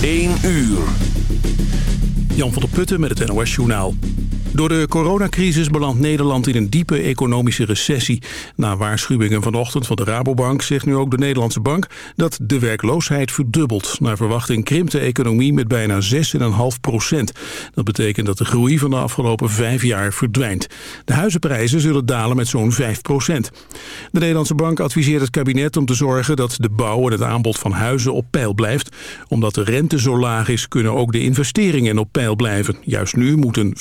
1 uur. Jan van der Putten met het NOS Journaal. Door de coronacrisis belandt Nederland in een diepe economische recessie. Na waarschuwingen vanochtend van de Rabobank zegt nu ook de Nederlandse bank dat de werkloosheid verdubbelt. Naar verwachting krimpt de economie met bijna 6,5 procent. Dat betekent dat de groei van de afgelopen vijf jaar verdwijnt. De huizenprijzen zullen dalen met zo'n 5 procent. De Nederlandse bank adviseert het kabinet om te zorgen dat de bouw en het aanbod van huizen op peil blijft. Omdat de rente zo laag is kunnen ook de investeringen op peil blijven. Juist nu moet een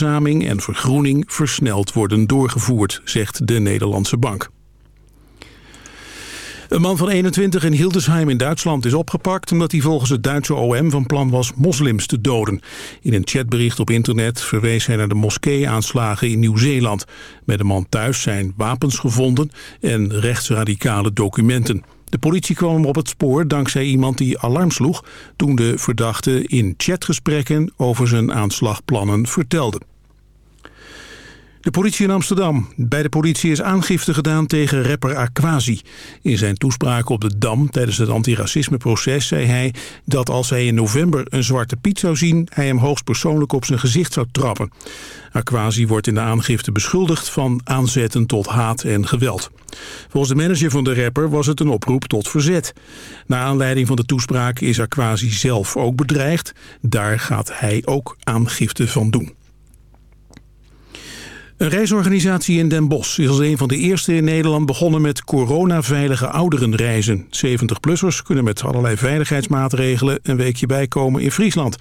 en vergroening versneld worden doorgevoerd, zegt de Nederlandse bank. Een man van 21 in Hildesheim in Duitsland is opgepakt... omdat hij volgens het Duitse OM van plan was moslims te doden. In een chatbericht op internet verwees hij naar de moskee-aanslagen in Nieuw-Zeeland. Bij de man thuis zijn wapens gevonden en rechtsradicale documenten. De politie kwam hem op het spoor dankzij iemand die alarm sloeg... toen de verdachte in chatgesprekken over zijn aanslagplannen vertelde. De politie in Amsterdam. Bij de politie is aangifte gedaan tegen rapper Aquasi. In zijn toespraak op de Dam tijdens het antiracismeproces zei hij dat als hij in november een zwarte piet zou zien, hij hem hoogstpersoonlijk op zijn gezicht zou trappen. Aquasi wordt in de aangifte beschuldigd van aanzetten tot haat en geweld. Volgens de manager van de rapper was het een oproep tot verzet. Na aanleiding van de toespraak is Aquasi zelf ook bedreigd. Daar gaat hij ook aangifte van doen. Een reisorganisatie in Den Bosch is als een van de eerste in Nederland begonnen met coronaveilige ouderenreizen. 70-plussers kunnen met allerlei veiligheidsmaatregelen een weekje bijkomen in Friesland.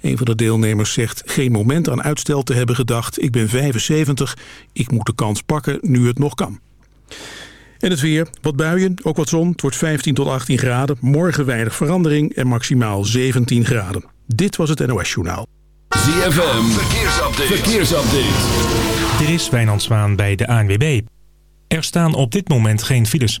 Een van de deelnemers zegt geen moment aan uitstel te hebben gedacht. Ik ben 75, ik moet de kans pakken nu het nog kan. En het weer, wat buien, ook wat zon. Het wordt 15 tot 18 graden. Morgen weinig verandering en maximaal 17 graden. Dit was het NOS Journaal. ZFM, verkeersupdate. verkeersupdate. Er is Wijnand Zwaan bij de ANWB. Er staan op dit moment geen files.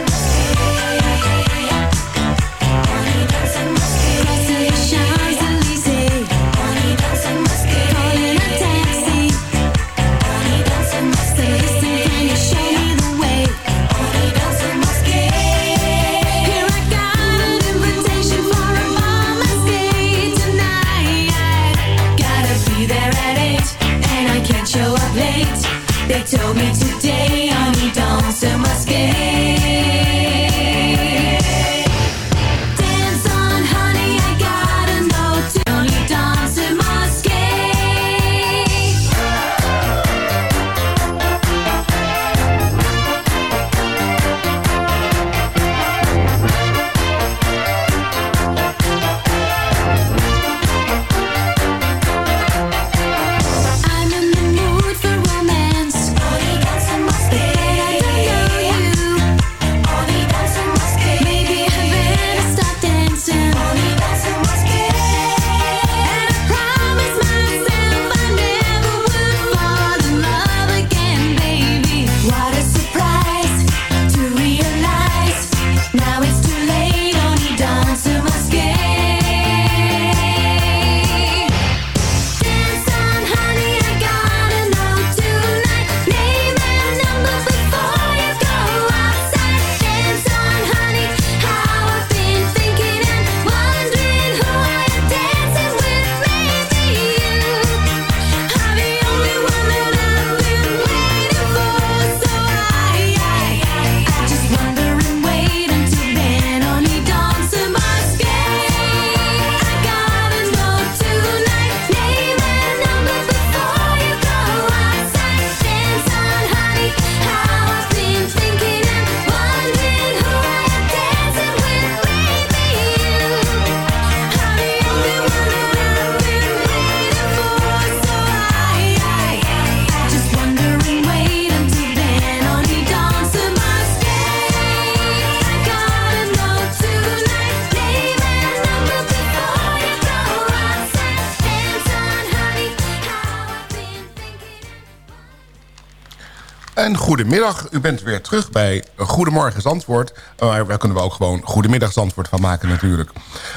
En goedemiddag, u bent weer terug bij Goedemorgen Zandvoort. Maar daar kunnen we ook gewoon Goedemiddag Zandvoort van maken natuurlijk.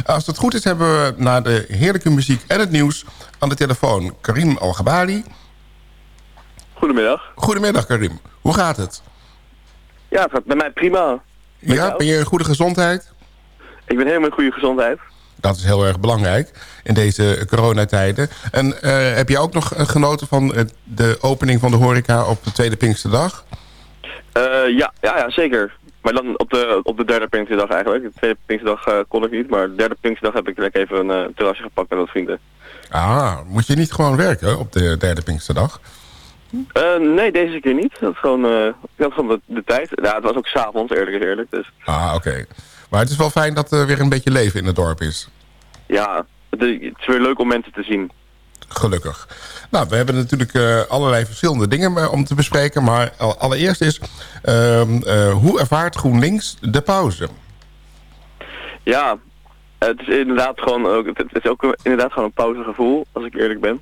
Als het goed is hebben we na de heerlijke muziek en het nieuws... aan de telefoon Karim Al-Gabali. Goedemiddag. Goedemiddag Karim, hoe gaat het? Ja, het gaat bij mij prima. Met Ja, jou? ben je in goede gezondheid? Ik ben helemaal in goede gezondheid. Dat is heel erg belangrijk in deze coronatijden. En eh, heb je ook nog eh, genoten van eh, de opening van de horeca op de tweede Pinksterdag? Eh, ja, ja, ja, zeker. Maar dan op de, op de derde Pinksterdag eigenlijk. De tweede Pinksterdag eh, kon ik niet, maar de derde Pinksterdag heb ik lekker even een terrasje gepakt met wat vrienden. Ah, moet je niet gewoon werken op de derde Pinksterdag? Eh, nee, deze keer niet. Dat is gewoon, ik had gewoon de, de tijd. Ja, het was ook s'avonds, eerlijk is eerlijk. Dus Ah, oké. Maar het is wel fijn dat er weer een beetje leven in het dorp is. Ja, het, is- het is weer leuk om mensen te zien. Gelukkig. Nou, we hebben natuurlijk eh, allerlei verschillende dingen eh, om te bespreken. Maar al- allereerst is, ehm, eh, hoe ervaart GroenLinks de pauze? Ja, het is inderdaad gewoon ook, het, is ook een- inderdaad gewoon een pauzegevoel, als ik eerlijk ben.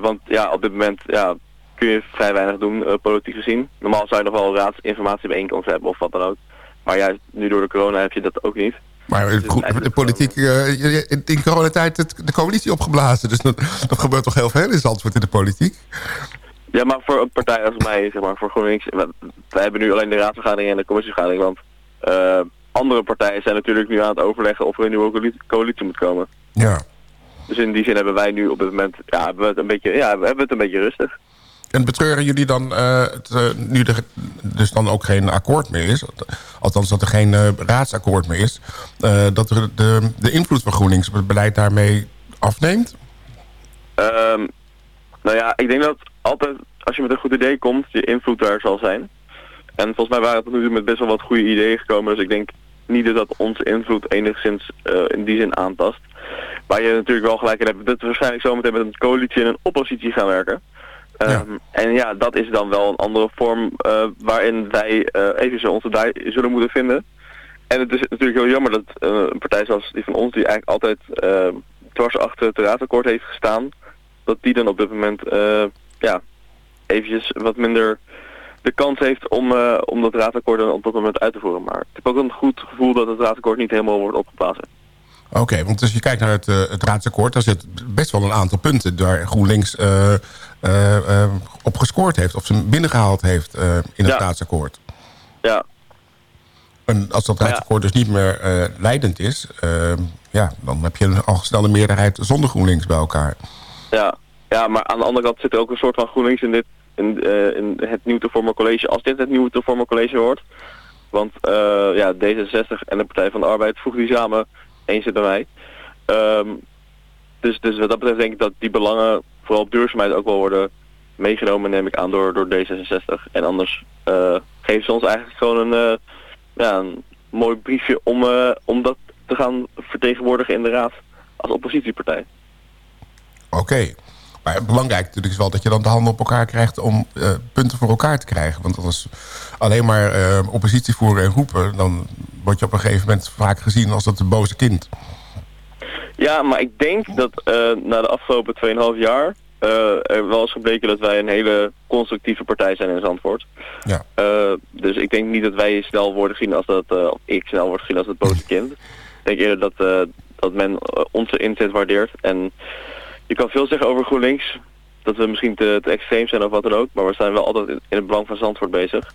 Want ja, op dit moment ja, kun je vrij weinig doen, politiek gezien. Normaal zou je nog wel raadsinformatiebijeenkomsten hebben of wat dan ook. Maar ja, nu door de corona heb je dat ook niet. Maar de politiek, je- in coronatijd de coalitie opgeblazen. Dus dat, dat gebeurt toch heel veel in Zandvoort in de politiek? Ja, maar voor een partij als mij, zeg maar, voor GroenLinks, we- wij hebben nu alleen de raadsvergadering en de commissievergadering, want eh, andere partijen zijn natuurlijk nu aan het overleggen of er een nieuwe coalitie, coalitie moet komen. Ja. Dus in die zin hebben wij nu op dit moment, ja, hebben we het een beetje, ja, we hebben het een beetje rustig. En betreuren jullie dan, eh, het, eh, nu er dus dan ook geen akkoord meer is... althans dat er geen eh, raadsakkoord meer is... dat de, de het beleid daarmee afneemt? Ehm, nou ja, ik denk dat altijd als je met een goed idee komt, je invloed daar zal zijn. En volgens mij waren we tot nu toe met best wel wat goede ideeën gekomen. Dus ik denk niet dat dat onze invloed enigszins in die zin aantast. Waar je natuurlijk wel gelijk in hebt, dat we waarschijnlijk zometeen met een coalitie en een oppositie gaan werken. Ehm, En ja, dat is dan wel een andere vorm eh, waarin wij eh even onze daar zullen moeten vinden. En het is natuurlijk heel jammer dat eh, een partij zoals die van ons, die eigenlijk altijd dwars achter het raadakkoord heeft gestaan, dat die dan op dit moment ja, eventjes wat minder de kans heeft om, om dat raadakkoord op dat moment uit te voeren. Maar ik heb ook een goed gevoel dat het raadakkoord niet helemaal wordt opgeblazen. Oké, want als je kijkt naar het, eh, het raadsakkoord... daar zit best wel een aantal punten waar GroenLinks eh, op gescoord heeft... of ze binnengehaald heeft in het Ja. raadsakkoord. Ja. En als dat Ja. raadsakkoord dus niet meer leidend is... eh, ja, dan heb je al snel een meerderheid zonder GroenLinks bij elkaar. Ja, ja, maar aan de andere kant zit er ook een soort van GroenLinks in, dit, in, in het nieuw te vormen college, als dit het nieuwe te vormen college wordt. Want eh, ja, D66 en de Partij van de Arbeid voegen die samen, één zit bij mij. Ehm, dus, dus wat dat betreft denk ik dat die belangen, vooral op duurzaamheid, ook wel worden meegenomen, neem ik aan, door, door D66. En anders eh geven ze ons eigenlijk gewoon een, eh, ja, een mooi briefje om, eh, om dat te gaan vertegenwoordigen in de raad als oppositiepartij. Oké. Maar belangrijk natuurlijk is wel dat je dan de handen op elkaar krijgt... om eh, punten voor elkaar te krijgen. Want als alleen maar eh, oppositie voeren en roepen... dan word je op een gegeven moment vaak gezien als dat boze kind. Ja, maar ik denk dat eh, na de afgelopen 2,5 jaar er wel is gebleken dat wij een hele constructieve partij zijn in Zandvoort. Ja. Dus ik denk niet dat wij snel worden gezien als dat, of ik snel word gezien als het boze kind. Ik denk eerder dat, dat men onze inzet waardeert. En je kan veel zeggen over GroenLinks, dat we misschien te, te extreem zijn of wat dan ook, maar we zijn wel altijd in, het belang van Zandvoort bezig.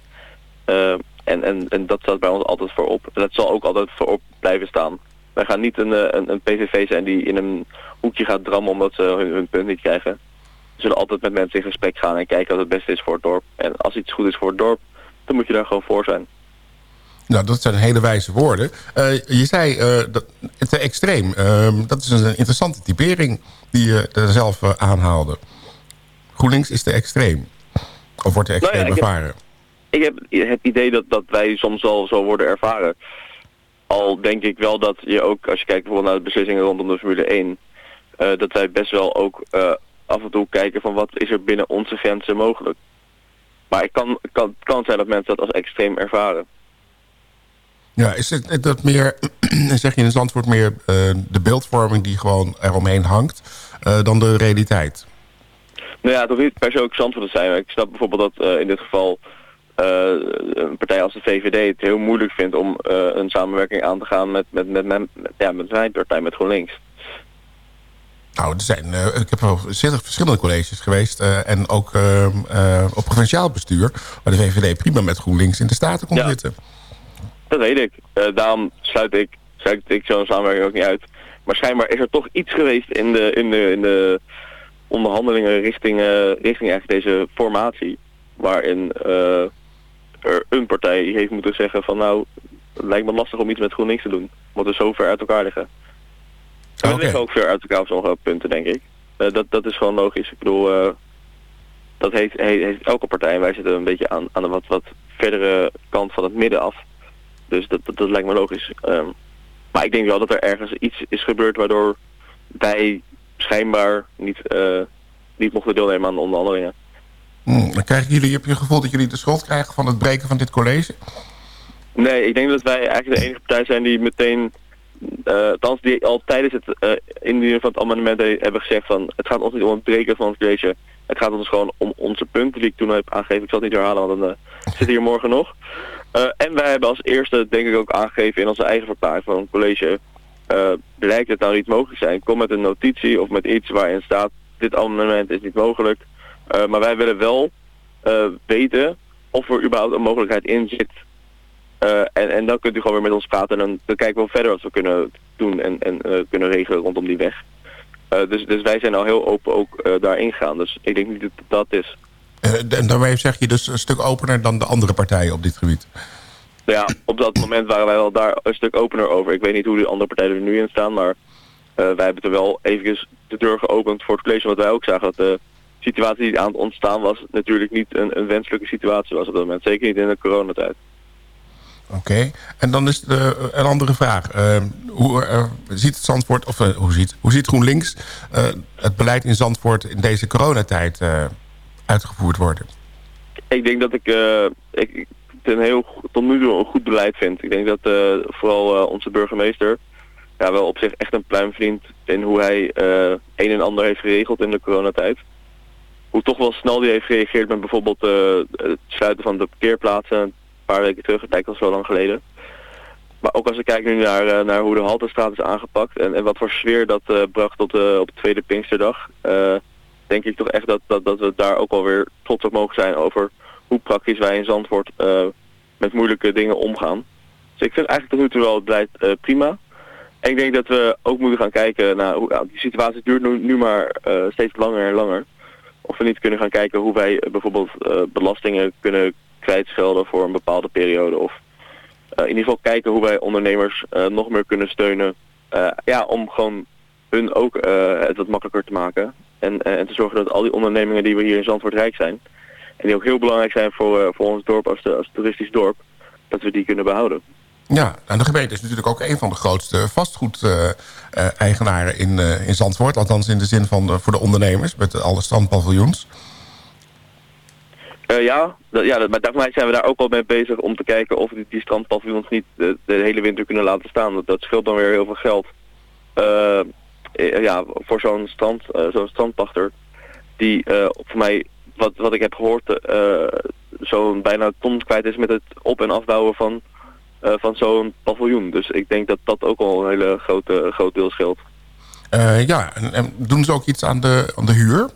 Eh, en, en, en dat staat bij ons altijd voorop. En dat zal ook altijd voorop blijven staan. Wij gaan niet een, eh, een, een PVV zijn die in een hoekje gaat drammen omdat ze hun, punt niet krijgen. We zullen altijd met mensen in gesprek gaan en kijken wat het beste is voor het dorp. En als iets goed is voor het dorp, dan moet je daar gewoon voor zijn. Nou, dat zijn hele wijze woorden. Eh, je zei eh, dat, te extreem. Ehm, dat is een interessante typering die je er zelf eh, aanhaalde. GroenLinks is te extreem. Of wordt te Nou ja, extreem ik heb- ervaren. Ik heb het idee dat, dat wij soms wel zo worden ervaren. Al denk ik wel dat je ook, als je kijkt bijvoorbeeld naar de beslissingen rondom de Formule 1... eh, dat wij best wel ook eh, af en toe kijken van wat is er binnen onze grenzen mogelijk. Maar het kan, kan, kan zijn dat mensen dat als extreem ervaren. Ja, is het dat meer, zeg je in Zandvoort, meer eh, de beeldvorming die gewoon eromheen hangt... eh, dan de realiteit? Nou ja, het hoeft niet per se ook Zandvoort te zijn. Maar ik snap bijvoorbeeld dat eh, in dit geval een partij als de VVD het heel moeilijk vindt om een samenwerking aan te gaan met, met, met, ja, met mijn partij, met GroenLinks. Nou, er zijn, ik heb wel zitten verschillende colleges geweest. en ook ehm, eh, op provinciaal bestuur. Waar de VVD prima met GroenLinks in de Staten kon Ja. zitten. Dat weet ik. Eh, daarom sluit ik, sluit ik zo'n samenwerking ook niet uit. Maar schijnbaar is er toch iets geweest in de, in de, in de onderhandelingen richting, eh, richting eigenlijk deze formatie. Waarin eh, er een partij heeft moeten zeggen van nou, het lijkt me lastig om iets met GroenLinks te doen. Omdat we zo ver uit elkaar liggen. En we Oké. liggen ook ver uit elkaar op sommige punten, denk ik. Dat, dat is gewoon logisch. Ik bedoel, dat heeft, heeft, heeft elke partij. En wij zitten een beetje aan, aan de wat, wat verdere kant van het midden af. Dus dat, dat, dat lijkt me logisch. Ehm, maar ik denk wel dat er ergens iets is gebeurd waardoor wij schijnbaar niet, eh, niet mochten deelnemen aan de onderhandelingen. Hm, dan krijgen jullie, heb je het gevoel dat jullie de schuld krijgen van het breken van dit college? Nee, ik denk dat wij eigenlijk de enige partij zijn die meteen, eh althans die al tijdens het eh indienen van het amendement he- hebben gezegd van het gaat ons niet om het breken van het college. Het gaat ons gewoon om onze punten die ik toen heb aangegeven. Ik zal het niet herhalen, want dan zit hier morgen nog. Eh, en wij hebben als eerste denk ik ook aangegeven in onze eigen verklaring van het college. eh blijkt het nou niet mogelijk zijn, kom met een notitie of met iets waarin staat dit amendement is niet mogelijk. Eh, maar wij willen wel eh, weten of er überhaupt een mogelijkheid in zit eh, en, en dan kunt u gewoon weer met ons praten en dan, kijken we verder wat we kunnen doen en, en eh, kunnen regelen rondom die weg. Eh, dus, dus wij zijn al heel open ook eh, daarin gegaan. Dus ik denk niet dat dat is. Eh, en daarmee zeg je dus een stuk opener dan de andere partijen op dit gebied. Ja, op dat moment waren wij wel daar een stuk opener over. Ik weet niet hoe de andere partijen er nu in staan, maar eh, wij hebben er wel eventjes de deur geopend voor het college. Wat wij ook zagen dat de situatie die aan het ontstaan was natuurlijk niet een, een wenselijke situatie was op dat moment. Zeker niet in de coronatijd. Oké. En dan is de, een andere vraag. Eh, hoe eh, ziet het Zandvoort, of eh, hoe, ziet, hoe ziet GroenLinks eh, het beleid in Zandvoort in deze coronatijd eh, uitgevoerd worden? Ik denk dat ik, eh, ik een heel tot nu toe een goed beleid vind. Ik denk dat eh, vooral eh, onze burgemeester ja, wel op zich echt een pluim in hoe hij een en ander heeft geregeld in de coronatijd. Hoe toch wel snel die heeft gereageerd met bijvoorbeeld het sluiten van de parkeerplaatsen een paar weken terug. Het lijkt al zo lang geleden. Maar ook als ik kijk nu naar, naar hoe de Haltestraat is aangepakt en, en wat voor sfeer dat bracht op de, op de tweede Pinksterdag, denk ik toch echt dat, dat, dat we daar ook alweer trots op mogen zijn over hoe praktisch wij in Zandvoort eh, met moeilijke dingen omgaan. Dus ik vind eigenlijk tot nu toe wel beleid eh, prima. En ik denk dat we ook moeten gaan kijken naar hoe ja, die situatie duurt nu, nu maar eh, steeds langer en langer. Of we niet kunnen gaan kijken hoe wij bijvoorbeeld belastingen kunnen kwijtschelden voor een bepaalde periode. Of in ieder geval kijken hoe wij ondernemers nog meer kunnen steunen. Ja, om gewoon hun ook het wat makkelijker te maken. En, eh, en te zorgen dat al die ondernemingen die we hier in Zandvoort rijk zijn. En die ook heel belangrijk zijn voor, eh, voor ons dorp als, de, als toeristisch dorp. Dat we die kunnen behouden. Ja, en de gemeente is natuurlijk ook een van de grootste vastgoed-eigenaren in, eh, in Zandvoort. Althans in de zin van de- voor de ondernemers met alle strandpaviljoens. Ja, dat, ja dat, maar daarvoor zijn we daar ook al mee bezig om te kijken of die, die strandpaviljoens niet de, de hele winter kunnen laten staan. Dat, dat scheelt dan weer heel veel geld. Ja, voor zo'n strand, eh, zo'n strandpachter die eh, voor mij, wat, wat ik heb gehoord, eh, zo'n bijna ton kwijt is met het op- en afbouwen van, eh, van zo'n paviljoen. Dus ik denk dat dat ook al een hele grote, groot deel scheelt. Eh, ja, en, en doen ze ook iets aan de, aan de huur?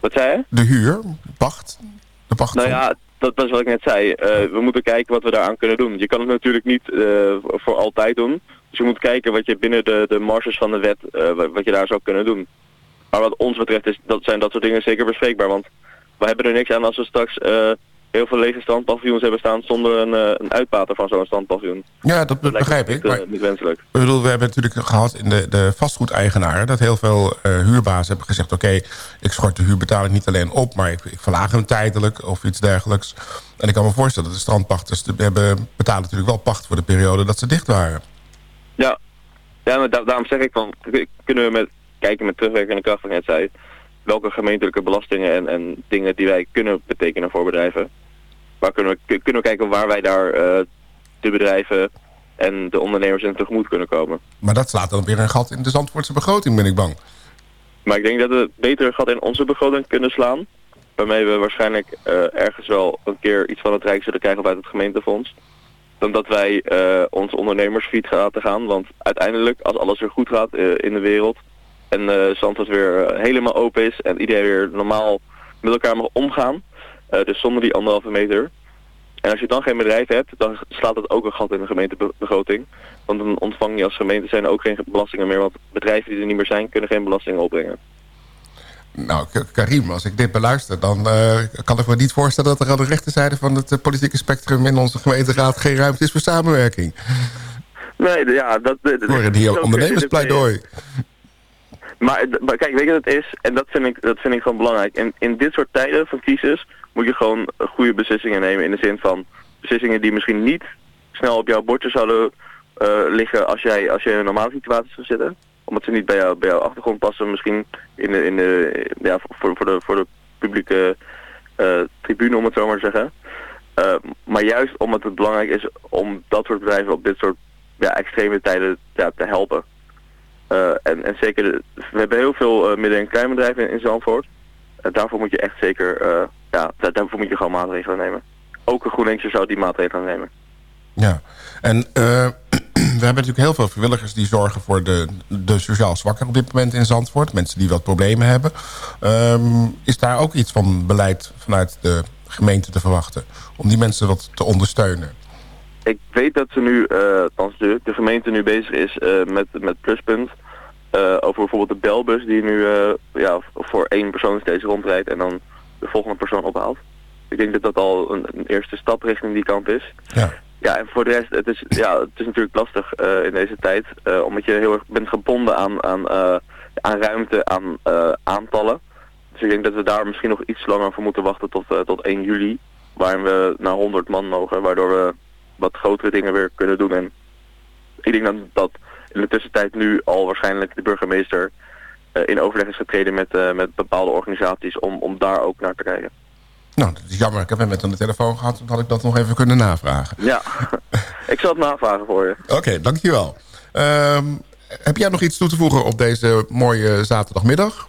Wat zei je? De huur, pacht, de pacht. Nou ja, dat, dat is wat ik net zei. Eh, we moeten kijken wat we daaraan kunnen doen. Je kan het natuurlijk niet eh, voor altijd doen. Dus je moet kijken wat je binnen de, de marges van de wet, eh, wat, je daar zou kunnen doen. Maar wat ons betreft is, dat zijn dat soort dingen zeker bespreekbaar. Want we hebben er niks aan als we straks eh, heel veel lege strandpaviljoens hebben staan zonder een, eh, een uitbater van zo'n strandpaviljoen. Ja, dat, begrijp ik. niet, Maar, niet wenselijk. ik bedoel, we hebben natuurlijk gehad in de, de vastgoedeigenaren... dat heel veel eh huurbazen hebben gezegd... oké, ik schort de huurbetaling niet alleen op... maar ik, ik verlaag hem tijdelijk of iets dergelijks. En ik kan me voorstellen dat de strandpachters... de- hebben, betalen natuurlijk wel pacht voor de periode dat ze dicht waren. Ja, ja maar da- daarom zeg ik van, kunnen we met, kijken met terugwerkende kracht, wat ik net zei, welke gemeentelijke belastingen en, en dingen die wij kunnen betekenen voor bedrijven. Waar kunnen we, kunnen we kijken waar wij daar eh, de bedrijven en de ondernemers in tegemoet kunnen komen. Maar dat slaat dan weer een gat in de Zandvoortse begroting, ben ik bang. Maar ik denk dat we beter een gat in onze begroting kunnen slaan. Waarmee we waarschijnlijk eh, ergens wel een keer iets van het Rijk zullen krijgen of uit het gemeentefonds. Dan dat wij eh ons ondernemersfiet laten gaan. Want uiteindelijk, als alles weer goed gaat eh, in de wereld... en eh Zandvoort weer helemaal open is en iedereen weer normaal met elkaar mag omgaan... dus zonder die anderhalve meter... En als je dan geen bedrijf hebt, dan slaat dat ook een gat in de gemeentebegroting. Want dan ontvang je als gemeente zijn ook geen belastingen meer. Want bedrijven die er niet meer zijn, kunnen geen belastingen opbrengen. Nou, Karim, als ik dit beluister... dan eh, kan ik me niet voorstellen dat er aan de rechterzijde... van het eh, politieke spectrum in onze gemeenteraad... geen ruimte is voor samenwerking. Nee, ja, dat... Voor een je ondernemerspleidooi. Maar, maar kijk, weet je wat het is? En dat vind ik, dat vind ik gewoon belangrijk. In, in dit soort tijden van crisis moet je gewoon goede beslissingen nemen. In de zin van beslissingen die misschien niet snel op jouw bordje zouden eh, liggen als jij, als je in een normale situatie zou zitten. Omdat ze niet bij, jou, bij jouw achtergrond passen. Misschien in de, in de, ja, voor, voor, de, voor de publieke eh, tribune, om het zo maar te zeggen. Eh, maar juist omdat het belangrijk is om dat soort bedrijven op dit soort ja, extreme tijden ja, te helpen. Eh, en, en zeker, we hebben heel veel midden- en kleinbedrijven in, in Zandvoort. Daarvoor moet je echt zeker, ja, daar- daarvoor moet je gewoon maatregelen nemen. Ook een zou die maatregelen nemen. Ja, en hebben natuurlijk heel veel vrijwilligers... die zorgen voor de, de sociaal zwakker op dit moment in Zandvoort. Mensen die wat problemen hebben. Ehm, is daar ook iets van beleid vanuit de gemeente te verwachten? Om die mensen wat te ondersteunen? Ik weet dat ze nu, althans de, de gemeente nu bezig is eh, met, met pluspunt. eh, over bijvoorbeeld de belbus die nu ja, voor één persoon steeds rondrijdt en dan de volgende persoon ophaalt. Ik denk dat dat al een, een eerste stap richting die kant is. Ja. Ja, en voor de rest, het is, ja, het is natuurlijk lastig eh, in deze tijd, eh, omdat je heel erg bent gebonden aan, aan, eh, aan ruimte, aan aantallen. Dus ik denk dat we daar misschien nog iets langer voor moeten wachten tot, tot 1 juli, waarin we naar 100 man mogen, waardoor we wat grotere dingen weer kunnen doen. En ik denk dat, dat in de tussentijd nu al waarschijnlijk de burgemeester in overleg is getreden met, met bepaalde organisaties om, om daar ook naar te kijken. Nou, dat is jammer. Ik heb hem net aan de telefoon gehad. Dan had ik dat nog even kunnen navragen. Ja, ik zal het navragen voor je. Oké, dankjewel. Ehm heb jij nog iets toe te voegen op deze mooie zaterdagmiddag?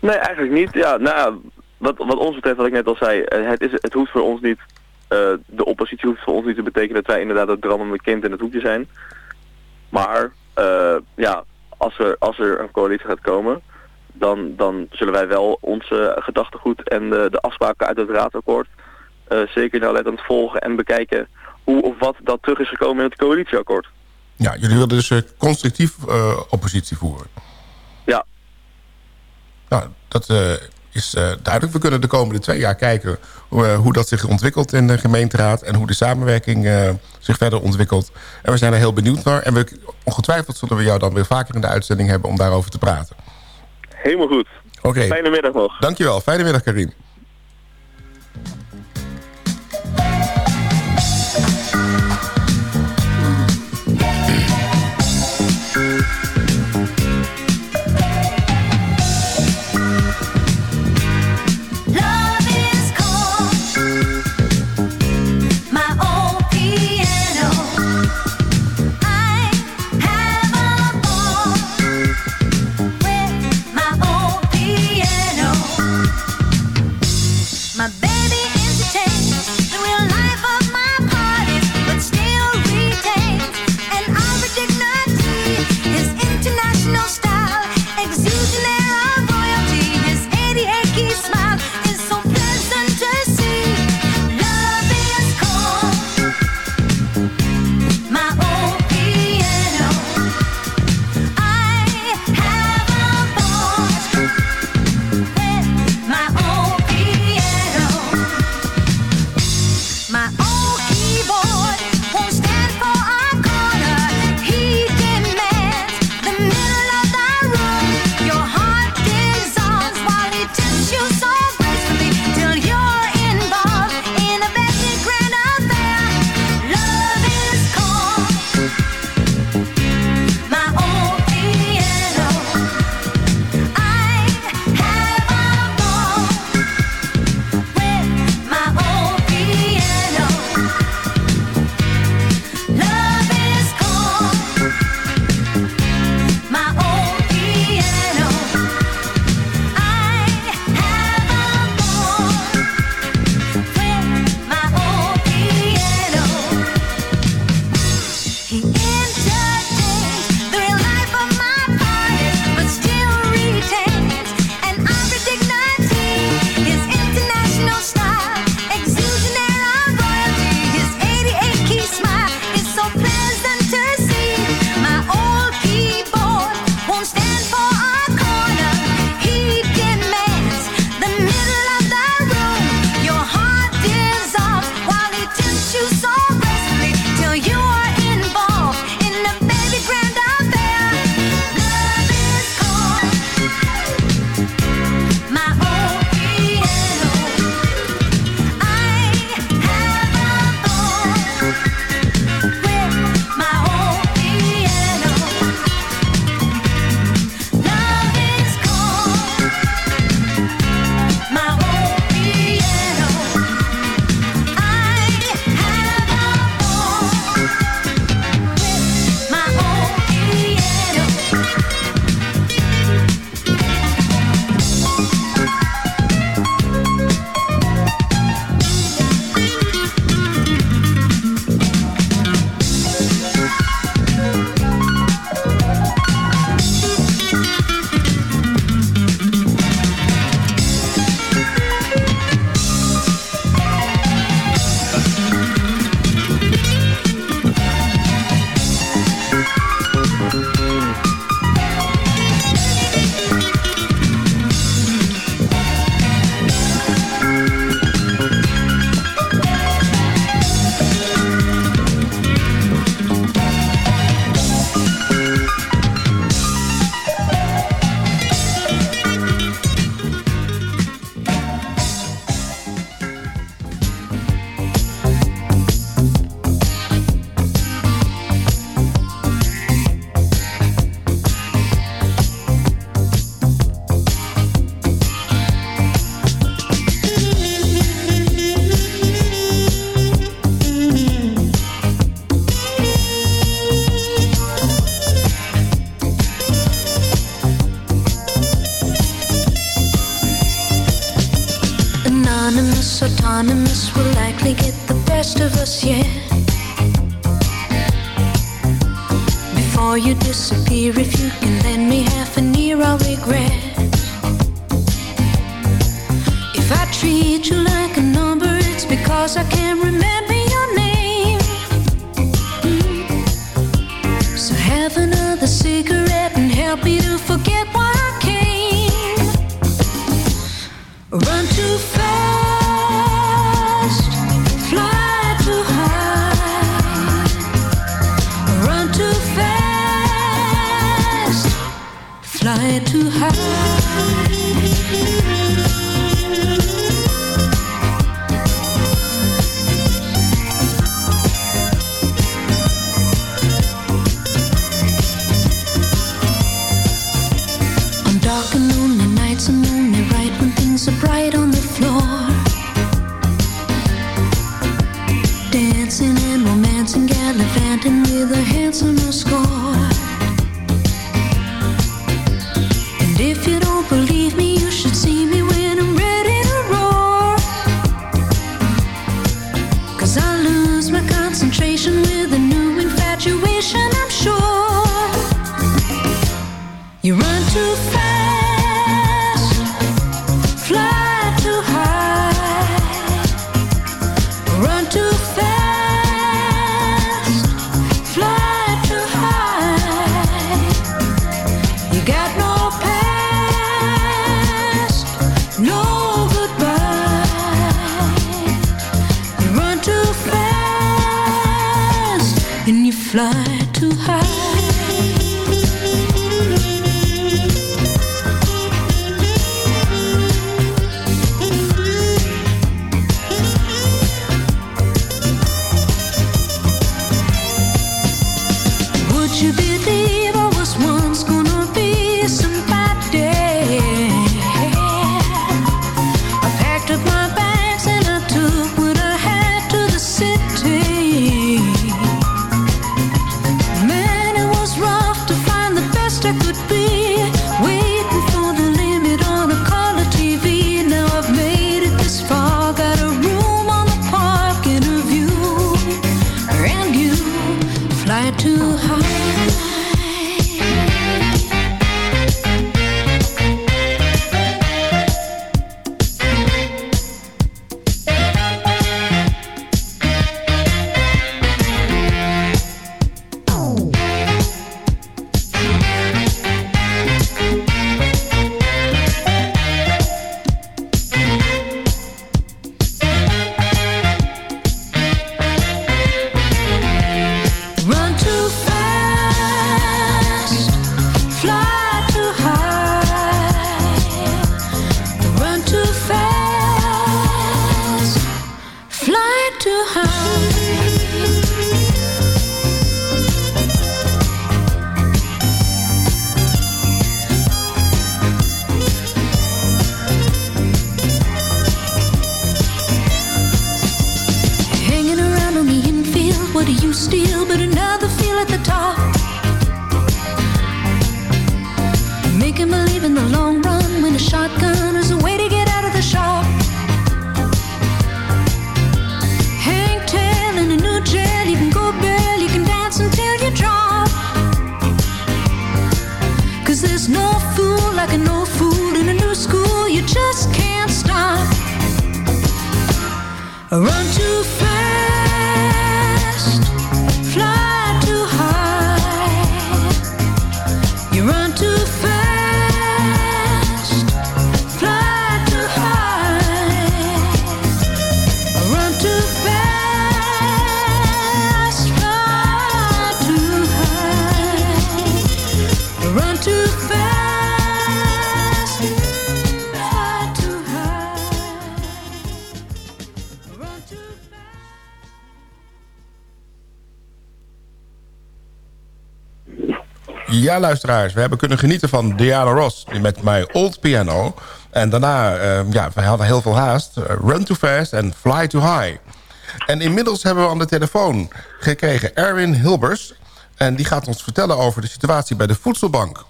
Nee, eigenlijk niet. Ja, nou, wat, wat ons betreft, wat ik net al zei, eh, het, is, het hoeft voor ons niet, eh, de oppositie hoeft voor ons niet te betekenen dat wij inderdaad het drammende kind in het hoekje zijn. Maar, eh, ja, als er, als er een coalitie gaat komen, dan, dan zullen wij wel onze gedachtegoed en de, de afspraken uit het raadakkoord eh, zeker nauwlettend volgen en bekijken hoe of wat dat terug is gekomen in het coalitieakkoord. Ja, jullie willen dus eh, constructief eh, oppositie voeren. Ja. Nou, dat is duidelijk. We kunnen de komende twee jaar kijken hoe, hoe dat zich ontwikkelt in de gemeenteraad... en hoe de samenwerking zich verder ontwikkelt. En we zijn er heel benieuwd naar. En we, ongetwijfeld zullen we jou dan weer vaker in de uitzending hebben om daarover te praten. Helemaal goed. Oké. Fijne middag nog. Dankjewel. Fijne middag, Karim. Disappear, if you can lend me half an ear, I'll regret. If I treat you like a number, it's because I can't remember your name. Mm. So have another cigarette and help me to forget why I came. Run too the moon and lonely nights and moon and right when things are bright on the floor. Dancing and romancing, gallivanting with a handsome Cause there's no fool like a no fool in a new school, you just can't stop. Run too fast, Ja, luisteraars, we hebben kunnen genieten van Diana Ross met My Old Piano. En daarna, eh, ja, we hadden heel veel haast. Eh, Run Too Fast en Fly Too High. En inmiddels hebben we aan de telefoon gekregen Erwin Hilbers. En die gaat ons vertellen over de situatie bij de voedselbank.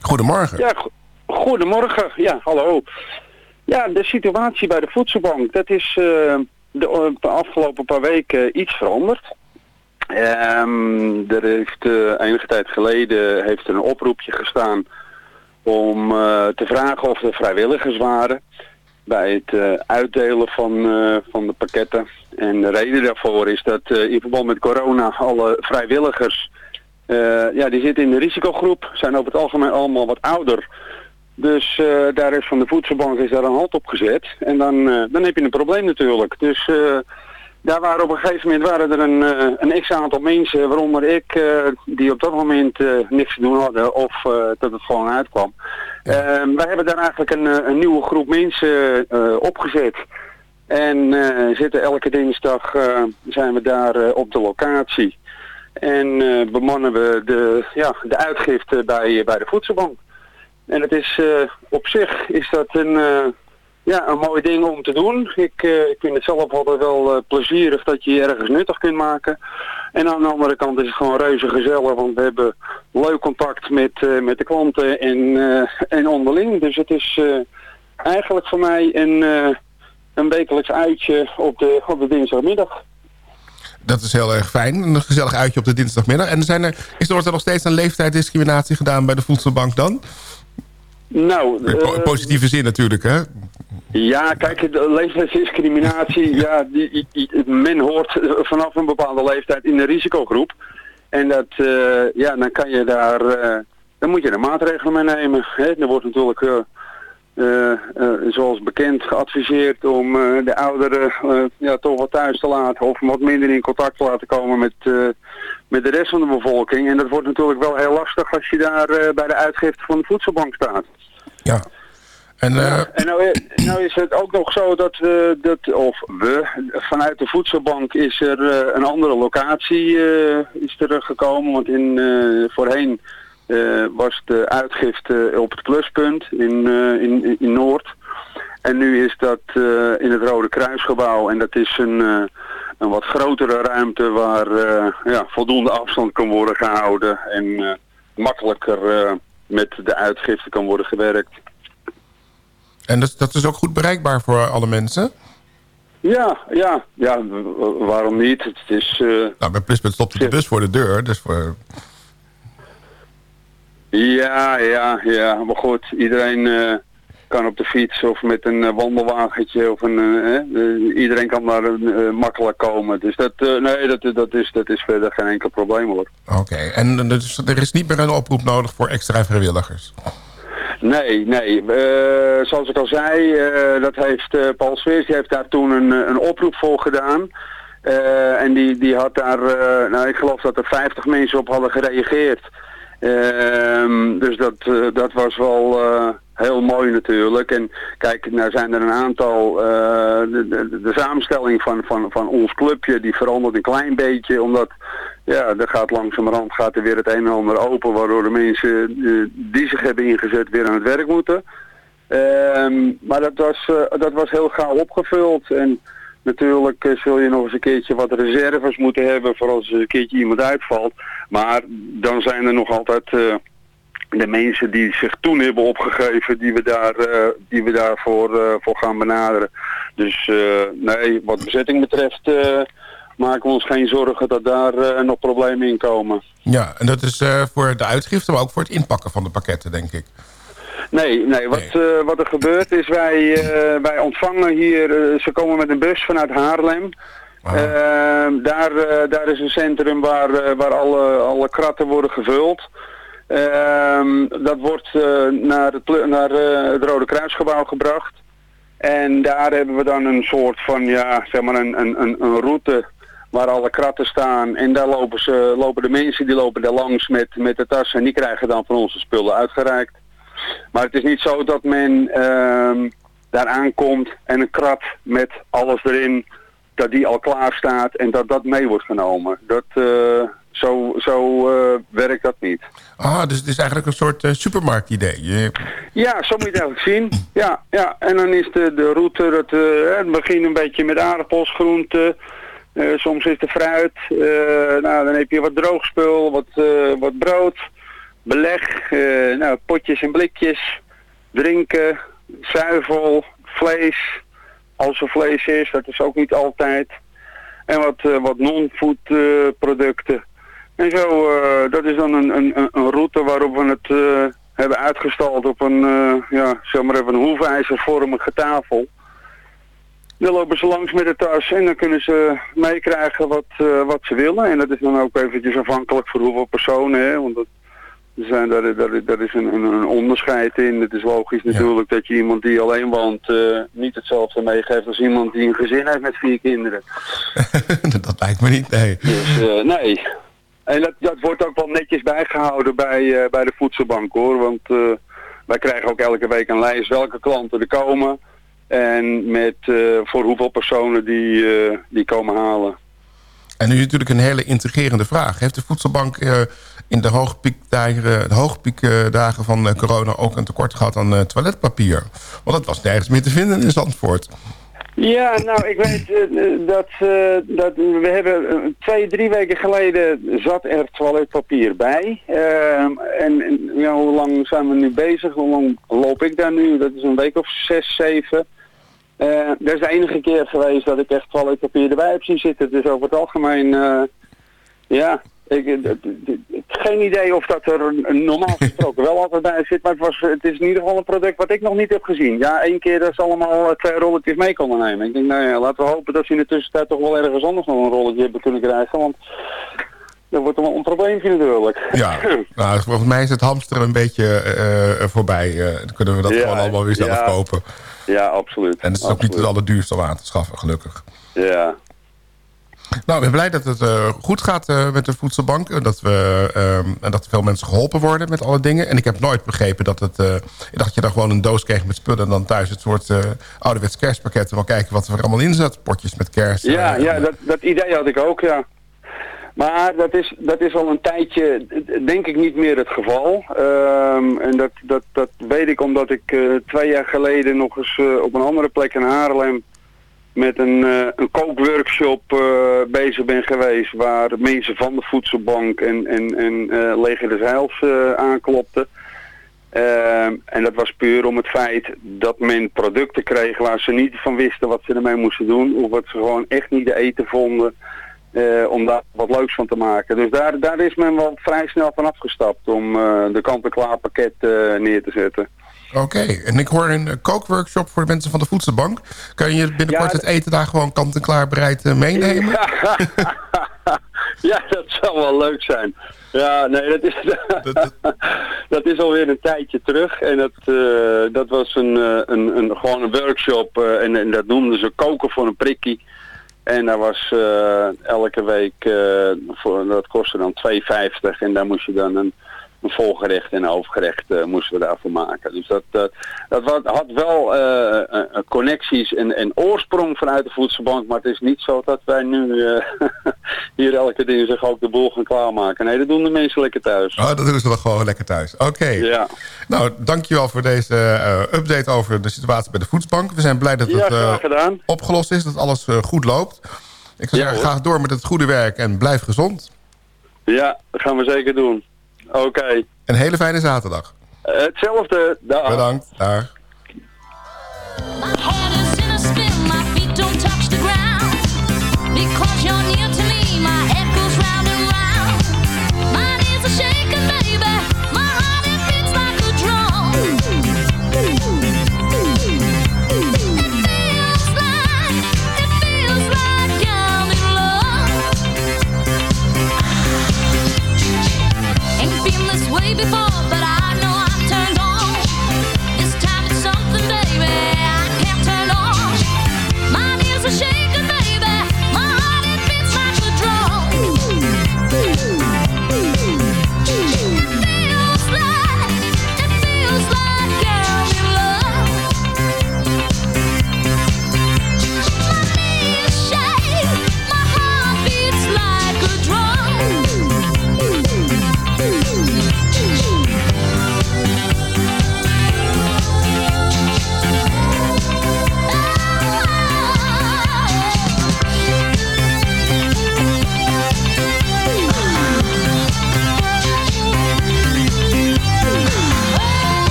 Goedemorgen. Ja, go- goedemorgen. Ja, hallo. Ja, de situatie bij de voedselbank, dat is eh, de, de afgelopen paar weken iets veranderd. Ehm, er heeft enige tijd geleden heeft er een oproepje gestaan om eh, te vragen of er vrijwilligers waren bij het eh, uitdelen van, eh, van de pakketten. En de reden daarvoor is dat in verband met corona alle vrijwilligers, ja, die zitten in de risicogroep, zijn over het algemeen allemaal wat ouder. Dus daar is van de voedselbank is daar een hand op gezet. En dan, dan heb je een probleem natuurlijk. Dus daar waren op een gegeven moment waren er een, eh, een x-aantal mensen, waaronder ik, eh, die op dat moment eh, niks te doen hadden of dat het gewoon uitkwam. Ehm, wij hebben daar eigenlijk een, een nieuwe groep mensen opgezet. En zitten elke dinsdag zijn we daar op de locatie. En bemannen we de, ja, de uitgifte bij, bij de voedselbank. En het is op zich is dat een, ja, een mooi ding om te doen. Ik, eh, ik vind het zelf altijd wel eh, plezierig dat je je ergens nuttig kunt maken. En aan de andere kant is het gewoon reuze gezellig, want we hebben leuk contact met, eh, met de klanten en, en onderling. Dus het is eigenlijk voor mij een, een wekelijks uitje op de, op de dinsdagmiddag. Dat is heel erg fijn. Een gezellig uitje op de dinsdagmiddag. En zijn er, is er, wordt er nog steeds een leeftijdsdiscriminatie gedaan bij de voedselbank dan? Nou, eh, positieve zin natuurlijk, hè? Ja, kijk, de leeftijdsdiscriminatie, ja, die, die- men hoort eh, vanaf een bepaalde leeftijd in de risicogroep. En dat, eh, ja, dan kan je daar, dan moet je er maatregelen mee nemen. Hè? Er wordt natuurlijk, zoals bekend, geadviseerd om de ouderen ja, toch wat thuis te laten of wat minder in contact te laten komen met, met de rest van de bevolking. En dat wordt natuurlijk wel heel lastig als je daar bij de uitgifte van de voedselbank staat. Ja. En, eh, En nou, nou is het ook nog zo dat we, dat, of we, vanuit de voedselbank is er eh, een andere locatie eh, is er gekomen. Want in, voorheen was de uitgifte op het pluspunt in, in, in Noord. En nu is dat in het Rode Kruisgebouw. En dat is een, een wat grotere ruimte waar ja, voldoende afstand kan worden gehouden. En makkelijker met de uitgifte kan worden gewerkt. en dat, dat is ook goed bereikbaar voor alle mensen? Ja, ja, ja, waarom niet? Het is, eh, Nou, bij Pluspunt stopt de bus voor de deur. Dus voor... ja, ja, ja, maar goed, iedereen eh, kan op de fiets of met een eh, wandelwagentje of een, eh, eh, iedereen kan daar eh, makkelijk komen. Dus dat, nee, dat, dat, is, dat is verder geen enkel probleem hoor. Oké, en dus, er is niet meer een oproep nodig voor extra vrijwilligers? Nee, nee. zoals ik al zei, dat heeft Paul Sweers, die heeft daar toen een, een oproep voor gedaan. En die, die had daar, nou ik geloof dat er 50 mensen op hadden gereageerd. Ehm, dus dat, eh, dat was wel eh, heel mooi natuurlijk. En kijk, nou zijn er een aantal, eh, de, de, de samenstelling van, van, van ons clubje die verandert een klein beetje. Omdat, ja, er gaat langzamerhand gaat er weer het een en ander open. Waardoor de mensen die zich hebben ingezet weer aan het werk moeten. Ehm, maar dat was, dat was heel gauw opgevuld. En natuurlijk zul je nog eens een keertje wat reserves moeten hebben voor als er een keertje iemand uitvalt. Maar dan zijn er nog altijd eh, de mensen die zich toen hebben opgegeven, die we, daar, eh, die we daarvoor eh, voor gaan benaderen. Dus nee, wat bezetting betreft maken we ons geen zorgen dat daar nog problemen in komen. Ja, en dat is voor de uitgifte, maar ook voor het inpakken van de pakketten, denk ik. Nee, nee. Wat, wat er gebeurt is, wij, wij ontvangen hier, ze komen met een bus vanuit Haarlem. Ehm, daar, eh, daar is een centrum waar, eh, waar alle, alle kratten worden gevuld. Ehm, dat wordt eh, naar, het, naar het Rode Kruisgebouw gebracht. En daar hebben we dan een soort van, ja, zeg maar een, een, een, route waar alle kratten staan. En daar lopen, ze, lopen de mensen, die lopen daar langs met, met de tassen en die krijgen dan van onze spullen uitgereikt. Maar het is niet zo dat men ehm, daar aankomt en een krat met alles erin, dat die al klaar staat en dat dat mee wordt genomen. Dat, eh, zo zo eh, werkt dat niet. Ah, dus het is eigenlijk een soort eh, supermarktidee. Je- Ja, zo moet je het eigenlijk zien. Ja, ja. En dan is de, de route, dat, het begint een beetje met aardappels, groenten. soms is er fruit. nou, dan heb je wat droogspul, wat, wat brood, beleg, nou, potjes en blikjes, drinken, zuivel, vlees, als er vlees is, dat is ook niet altijd. En wat, eh, wat non-food eh, producten. En zo, eh, dat is dan een, een, een- route waarop we het hebben uitgestald op een, ja, zeg maar even een hoefijzervormige tafel. Dan lopen ze langs met de tas en dan kunnen ze meekrijgen wat, wat ze willen. En dat is dan ook eventjes afhankelijk voor hoeveel personen. Hè? Want zijn, daar, daar, daar is een, een, een onderscheid in. Het is logisch natuurlijk dat je iemand die alleen woont eh, niet hetzelfde meegeeft als iemand die een gezin heeft met vier kinderen. dat lijkt me niet, nee. Dus eh, nee. En dat, dat wordt ook wel netjes bijgehouden bij, eh, bij de voedselbank hoor. Want wij krijgen ook elke week een lijst welke klanten er komen. En met voor hoeveel personen die, die komen halen. En nu is natuurlijk een hele integrerende vraag. Heeft de voedselbank eh, in de hoogpiekdagen, de hoogpiekdagen van eh, corona ook een tekort gehad aan eh, toiletpapier? Want dat was nergens meer te vinden in Zandvoort. Ja, nou, ik weet eh, eh, dat, eh, dat we hebben eh, twee, drie weken geleden zat er toiletpapier bij. En en ja, hoe lang zijn we nu bezig? Hoe lang loop ik daar nu? Dat is een week of zes, zeven. Eh, dat is de enige keer geweest dat ik echt toiletpapier erbij heb zien zitten. Dus over het algemeen, eh, ja, ik, geen idee of dat er normaal gesproken wel altijd bij zit. Maar het, was, het is in ieder geval een product wat ik nog niet heb gezien. Ja, één keer dat ze allemaal eh, twee rolletjes mee konden nemen. Ik denk, nou ja, laten we hopen dat ze in de tussentijd toch wel ergens anders nog een rolletje hebben kunnen krijgen. Want dat wordt een probleempje natuurlijk. Ja, nou, volgens mij is het hamsteren een beetje voorbij. Dan kunnen we dat Ja, gewoon allemaal weer zelf ja. kopen. Ja, absoluut. En het is ook niet het allerduurste om aan te schaffen, gelukkig. Ja. Nou, ik ben blij dat het eh, goed gaat eh, met de voedselbank. En dat, we, en dat veel mensen geholpen worden met alle dingen. En ik heb nooit begrepen dat het... eh, ik dacht je dan gewoon een doos kreeg met spullen... en dan thuis het soort eh ouderwets kerstpakket... en wel kijken wat er allemaal in zat. Potjes met kerst. Ja, eh, ja dat, dat idee had ik ook, ja. Maar dat is, dat is al een tijdje, denk ik, niet meer het geval. Ehm, en dat, dat, dat weet ik omdat ik eh, twee jaar geleden nog eens eh, op een andere plek in Haarlem met een, eh, een kookworkshop bezig ben geweest... waar mensen van de voedselbank en, en, en Leger des aanklopten. Ehm, en dat was puur om het feit dat men producten kreeg waar ze niet van wisten wat ze ermee moesten doen. Of wat ze gewoon echt niet te eten vonden eh, om daar wat leuks van te maken. Dus daar, daar is men wel vrij snel van afgestapt om eh, de kant-en-klaar pakket eh, neer te zetten. Oké, en ik hoor een kookworkshop voor de mensen van de voedselbank. Kan je binnenkort Ja, het eten daar gewoon kant-en-klaar bereid meenemen? Ja, dat zou wel leuk zijn. Ja, nee, dat is, dat is alweer een tijdje terug. En dat, dat was een, een, een, gewoon een workshop. en, en dat noemden ze koken voor een prikkie. En daar was eh, elke week, eh, voor, dat kostte dan 2,50. En daar moest je dan een, een volgerecht en een hoofdgerecht eh, moesten we daarvoor maken. Dus dat, dat, dat wa- had wel eh, eh, eh, connecties en, en oorsprong vanuit de voedselbank. Maar het is niet zo dat wij nu eh, hier elke dinsdag ook de boel gaan klaarmaken. Nee, dat doen de mensen lekker thuis. Oh, dat doen ze dan gewoon lekker thuis. Oké. Ja. Nou, dankjewel voor deze eh, update over de situatie bij de voedselbank. We zijn blij dat het eh, opgelost is, dat alles eh, goed loopt. Ik zou Ja, zeggen, ga door met het goede werk en blijf gezond. Ja, dat gaan we zeker doen. Oké. Een hele fijne zaterdag. Eh, hetzelfde. Dag. Bedankt. Dag. Because you're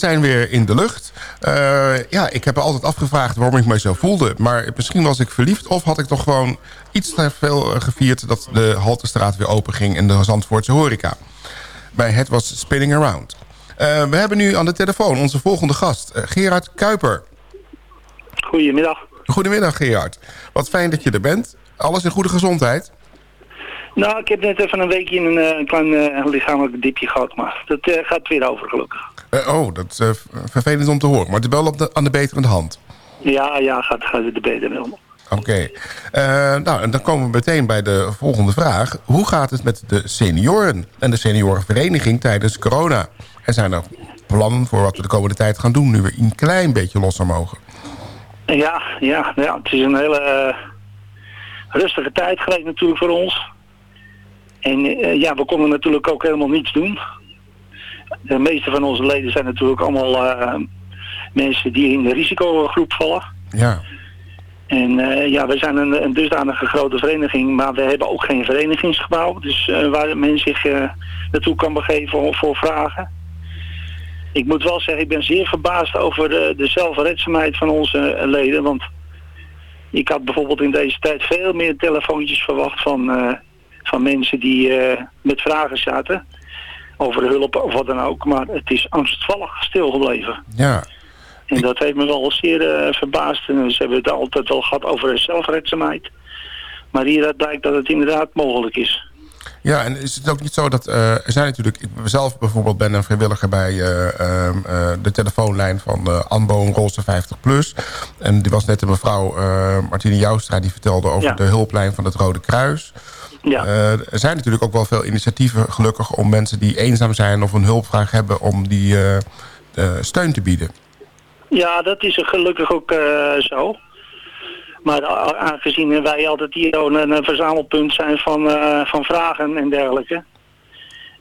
we zijn weer in de lucht. Eh, ja, ik heb me altijd afgevraagd waarom ik me zo voelde. Maar misschien was ik verliefd of had ik toch gewoon iets te veel eh, gevierd... dat de Haltestraat weer open ging in de Zandvoortse horeca. Bij Het was Spinning Around. Eh, we hebben nu aan de telefoon onze volgende gast, Gerard Kuiper. Goedemiddag. Goedemiddag Gerard. Wat fijn dat je er bent. Alles in goede gezondheid? Nou, ik heb net even een weekje in een klein lichamelijk dipje gehad, maar dat gaat weer over gelukkig. Eh, oh, dat is eh, vervelend om te horen. Maar het is wel op de, aan de betere hand. Ja, ja, gaat, gaat weer de beter wel. Oké. Eh, nou, en dan komen we meteen bij de volgende vraag. Hoe gaat het met de senioren en de seniorenvereniging tijdens corona? En zijn er plannen voor wat we de komende tijd gaan doen... nu we een klein beetje losser mogen? Ja, ja, ja, het is een hele rustige tijd geweest natuurlijk voor ons. En ja, we konden natuurlijk ook helemaal niets doen. De meeste van onze leden zijn natuurlijk allemaal eh, mensen die in de risicogroep vallen. Ja. En eh, ja, we zijn een, een dusdanige grote vereniging, maar we hebben ook geen verenigingsgebouw. Dus eh, waar men zich naartoe kan begeven voor, vragen. Ik moet wel zeggen, ik ben zeer verbaasd over de, de zelfredzaamheid van onze leden. Want ik had bijvoorbeeld in deze tijd veel meer telefoontjes verwacht van, van mensen die met vragen zaten. Over hulp of wat dan ook. Maar het is angstvallig stilgebleven. Ja. En dat heeft me wel zeer eh, verbaasd. En ze hebben het altijd wel gehad over zelfredzaamheid. Maar hieruit blijkt dat het inderdaad mogelijk is. Ja, en is het ook niet zo dat... eh, er zijn natuurlijk... Ik zelf bijvoorbeeld ben een vrijwilliger bij eh, ehm, eh, de telefoonlijn van Anbo Rolse 50 Plus. En die was net de mevrouw Martine Joustra die vertelde over Ja. de hulplijn van het Rode Kruis. Ja. Eh, er zijn natuurlijk ook wel veel initiatieven gelukkig om mensen die eenzaam zijn of een hulpvraag hebben om die eh, steun te bieden. Ja, dat is gelukkig ook eh, zo. Maar aangezien wij altijd hier een, een verzamelpunt zijn van, van vragen en dergelijke.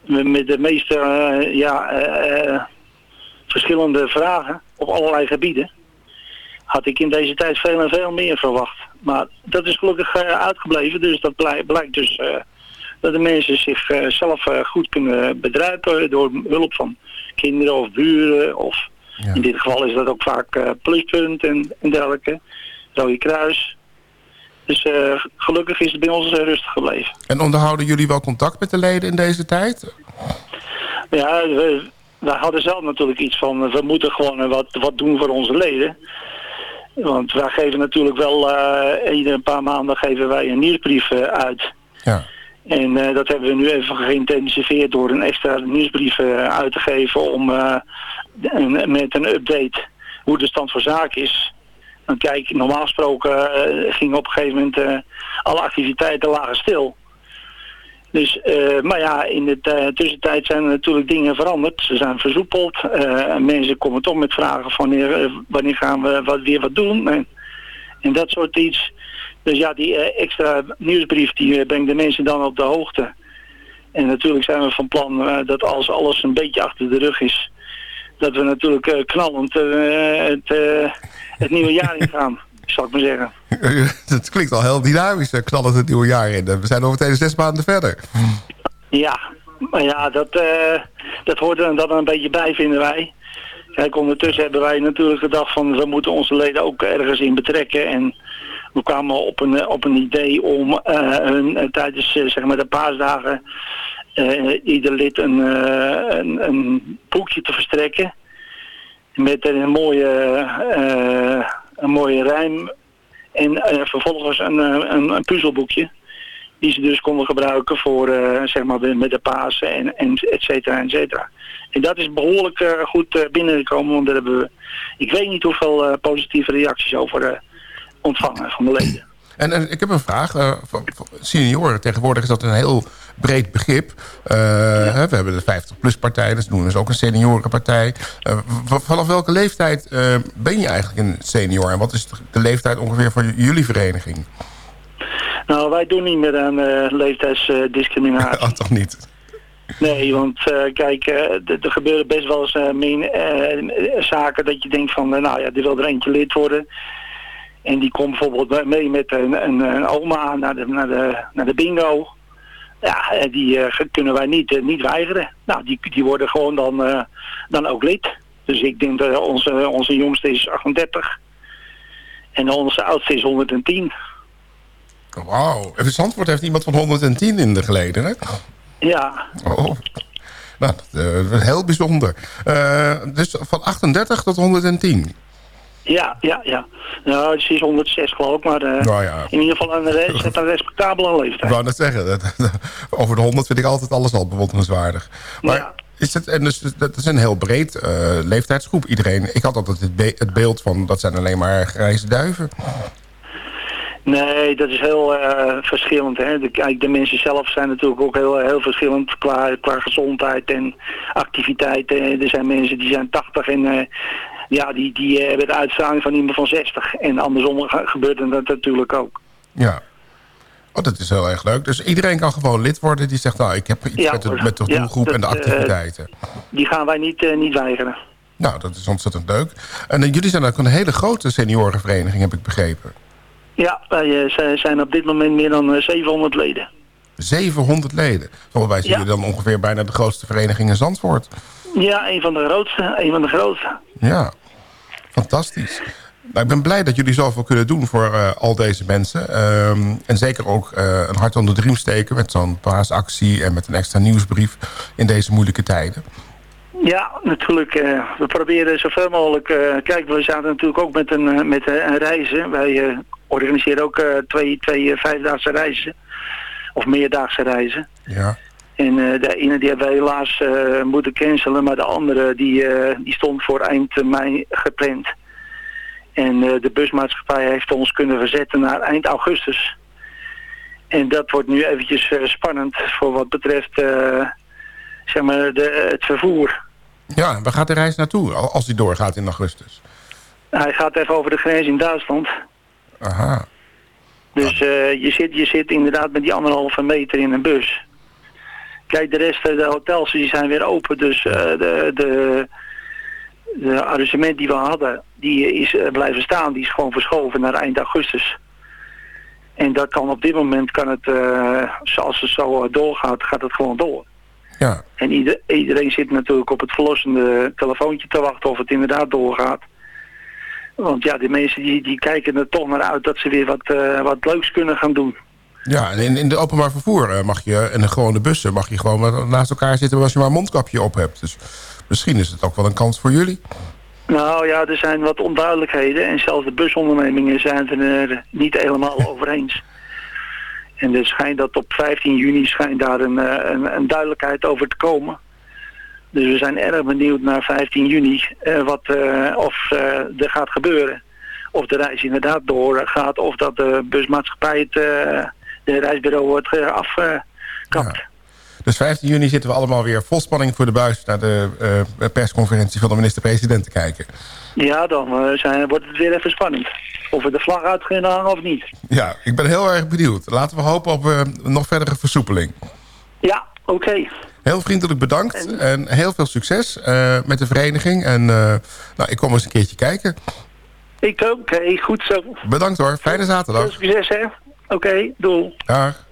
Met de meeste ja, verschillende vragen op allerlei gebieden. Had ik in deze tijd veel en veel meer verwacht. Maar dat is gelukkig eh, uitgebleven. Dus dat blij- blijkt dus eh, dat de mensen zich eh, zelf goed kunnen bedruipen door hulp van kinderen of buren of in dit geval is dat ook vaak pluspunt en, en dergelijke. Rode Kruis. Dus gelukkig is het bij ons rustig gebleven. En onderhouden jullie wel contact met de leden in deze tijd? Ja, we, wij hadden zelf natuurlijk iets van, we moeten gewoon wat, wat doen voor onze leden. Want wij geven natuurlijk wel, eh iedere paar maanden geven wij een nieuwsbrief eh, uit. Ja. En eh, dat hebben we nu even geïntensiveerd door een extra nieuwsbrief eh, uit te geven om eh, een- met een update hoe de stand van zaken is. Dan kijk, normaal gesproken eh, gingen op een gegeven moment eh, alle activiteiten lagen stil. Dus, eh, maar ja, in de tussentijd zijn er natuurlijk dingen veranderd. Ze zijn versoepeld. eh, en mensen komen toch met vragen van wanneer, eh, wanneer gaan we wat, weer wat doen. En, en dat soort iets. Dus ja, die extra nieuwsbrief die brengt de mensen dan op de hoogte. En natuurlijk zijn we van plan dat als alles een beetje achter de rug is... dat we natuurlijk knallend het, het nieuwe jaar ingaan, zal ik maar zeggen. Het klinkt al heel dynamisch, eh, knallend het nieuwe jaar in. We zijn over tegen zes maanden verder. Ja, maar ja, dat, eh, dat hoort er dan een beetje bij, vinden wij. Kijk, ondertussen hebben wij natuurlijk gedacht van we moeten onze leden ook ergens in betrekken. En we kwamen op een, op een idee om eh, hun eh, tijdens eh, zeg maar de paasdagen eh, ieder lid een, eh, een, een boekje te verstrekken. Met een mooie, eh, een mooie rijm en eh, vervolgens een, eh, een, een puzzelboekje die ze dus konden gebruiken voor eh, zeg maar met de Pasen en, en et cetera, et cetera. En dat is behoorlijk eh, goed eh, binnengekomen, want daar hebben we, ik weet niet hoeveel positieve reacties over ontvangen van de leden. En, en ik heb een vraag. eh, voor senioren, tegenwoordig is dat een heel breed begrip. Eh, we hebben de 50-plus-partij, dat noemen we ook een seniorenpartij. V- vanaf welke leeftijd ben je eigenlijk een senior? En wat is de- leeftijd ongeveer voor j- jullie vereniging? Nou, wij doen niet meer aan leeftijdsdiscriminatie. Oh, toch niet? Nee, want kijk, er gebeuren best wel eens eh, zaken dat je denkt van, nou ja, die wil er eentje lid worden. En die komt bijvoorbeeld mee met een, een, een oma naar de, naar, de, naar de bingo. Ja, die eh, kunnen wij niet, eh, niet weigeren. Nou, die, die worden gewoon dan, eh, dan ook lid. Dus ik denk dat onze, onze jongste is 38. En onze oudste is 110. Wauw. En Zandvoort heeft iemand van 110 in de geleden, hè? Ja, Oh. Nou, dat heel bijzonder. Dus van 38 tot 110. Ja, ja, ja. Nou, ze is 106 geloof ik, maar eh, Nou ja. in ieder geval een, re- ze heeft een respectabele Ik leeftijd. wou net zeggen, over de 100 vind ik altijd alles al bewonderenswaardig. Maar Ja. is het, en dus, dat is een heel breed eh, leeftijdsgroep. Iedereen, ik had altijd het, be- het beeld van dat zijn alleen maar grijze duiven. Nee, dat is heel eh, verschillend. Hè. De, kijk, de mensen zelf zijn natuurlijk ook heel, heel verschillend qua, qua gezondheid en activiteit. Eh, Er zijn mensen die zijn 80 en ja, die, die eh, hebben de uitstraling van iemand van 60. En andersom ge- gebeurt dat natuurlijk ook. Ja. Oh, dat is heel erg leuk. Dus iedereen kan gewoon lid worden die zegt... nou, ik heb iets Ja, met, de, met de Ja, doelgroep en de eh, activiteiten. Die gaan wij niet, eh, niet weigeren. Nou, dat is ontzettend leuk. En eh, jullie zijn ook een hele grote seniorenvereniging, heb ik begrepen. Ja, wij eh, zijn- zijn op dit moment meer dan eh, 700 leden. 700 leden. Volgens mij zijn Ja. jullie dan ongeveer bijna de grootste vereniging in Zandvoort. Ja, een van de grootste. Een van de grootste. Ja, fantastisch. Nou, ik ben blij dat jullie zoveel kunnen doen voor eh, al deze mensen. Ehm, en zeker ook eh, een hart onder de riem steken met zo'n paasactie... en met een extra nieuwsbrief in deze moeilijke tijden. Ja, natuurlijk. eh, we proberen zoveel mogelijk... kijk, we zaten natuurlijk ook met een, met een reizen. Wij organiseren ook twee, twee vijfdaagse reizen. Of meerdaagse reizen. Ja, En eh, de ene die hebben we helaas eh, moeten cancelen, maar de andere die, eh, die stond voor eind mei gepland. En de busmaatschappij heeft ons kunnen verzetten naar eind augustus. En dat wordt nu eventjes spannend voor wat betreft zeg maar de, het vervoer. ja waar gaat de reis naartoe al- als die doorgaat in augustus? Hij gaat even over de grens in Duitsland. Aha, Dus je, zit, je zit inderdaad met die anderhalve meter in een bus. Kijk, de rest, eh, de hotels die zijn weer open. Dus eh, de, de, de arrangement die we hadden, die is eh, blijven staan. Die is gewoon verschoven naar eind augustus. En dat kan op dit moment, kan het, eh, zoals het zo doorgaat, gaat het gewoon door. ja. En ieder- iedereen zit natuurlijk op het verlossende telefoontje te wachten of het inderdaad doorgaat. Want ja, die mensen die, die kijken er toch naar uit dat ze weer wat, wat leuks kunnen gaan doen. Ja, en in, in de openbaar vervoer eh, mag je, en de gewone bussen... mag je gewoon naast elkaar zitten als je maar een mondkapje op hebt. Dus misschien is het ook wel een kans voor jullie. Nou ja, er zijn wat onduidelijkheden en zelfs de busondernemingen zijn het er niet helemaal over eens. En er schijnt dat op 15 juni schijnt daar een, eh, een, een duidelijkheid over te komen. Dus we zijn erg benieuwd naar 15 juni eh, wat, eh, of eh, er gaat gebeuren. Of de reis inderdaad doorgaat of dat de busmaatschappij het eh, de reisbureau wordt eh, afgekapt. Dus 15 juni zitten we allemaal weer vol spanning voor de buis... naar de eh, persconferentie van de minister-president te kijken. Ja, dan eh, zijn, wordt het weer even spannend. Of we de vlag uit gaan hangen of niet. Ja, ik ben heel erg benieuwd. Laten we hopen op nog verdere versoepeling. Ja, oké. Heel vriendelijk bedankt en heel veel succes met de vereniging. En nou, ik kom eens een keertje kijken. Ik ook. Oké, goed zo. Bedankt hoor. Fijne Veel zaterdag. succes, hè. Oké, doei. Dag.